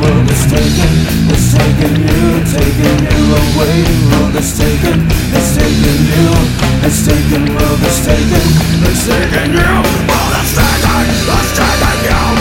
world is taken, it's taken you, taking you away. World is taken, it's taken you, it's taken, world is taken, it's taken you, world is taken, it's taken you.